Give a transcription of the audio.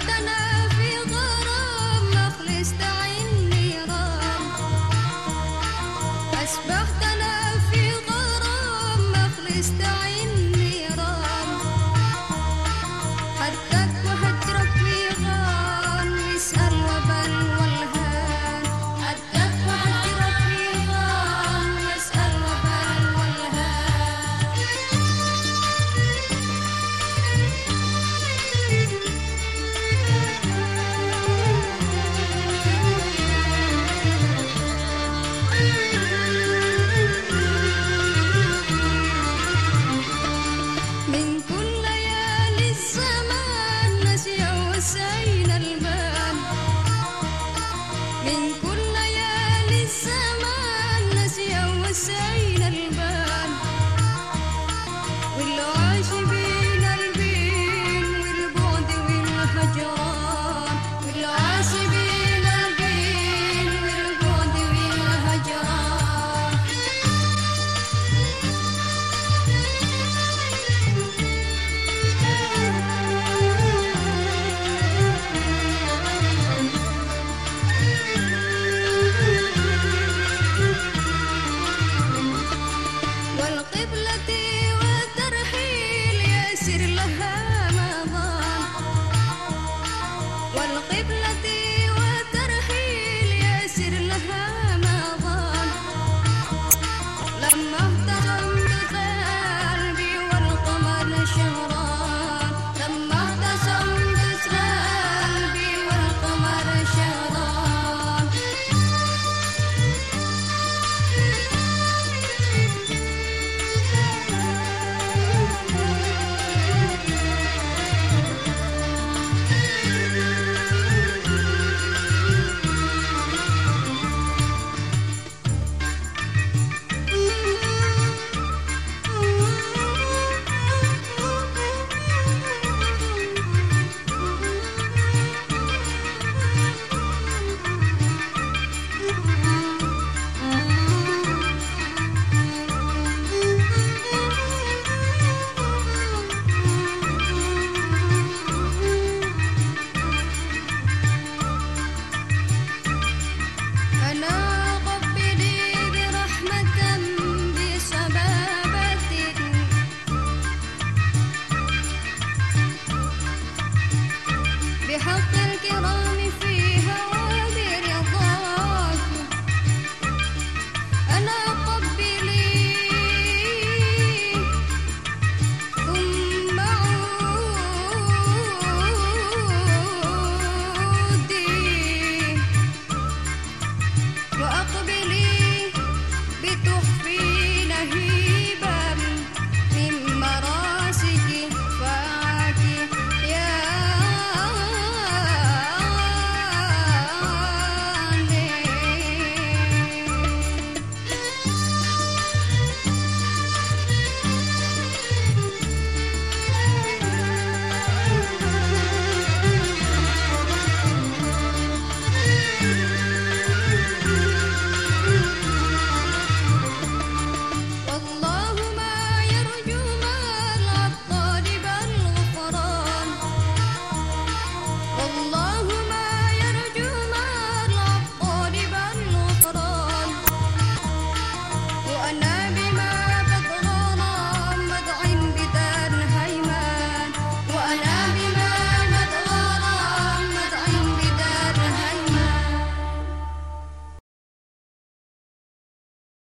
Santana. Ω αληθινή. tu fin.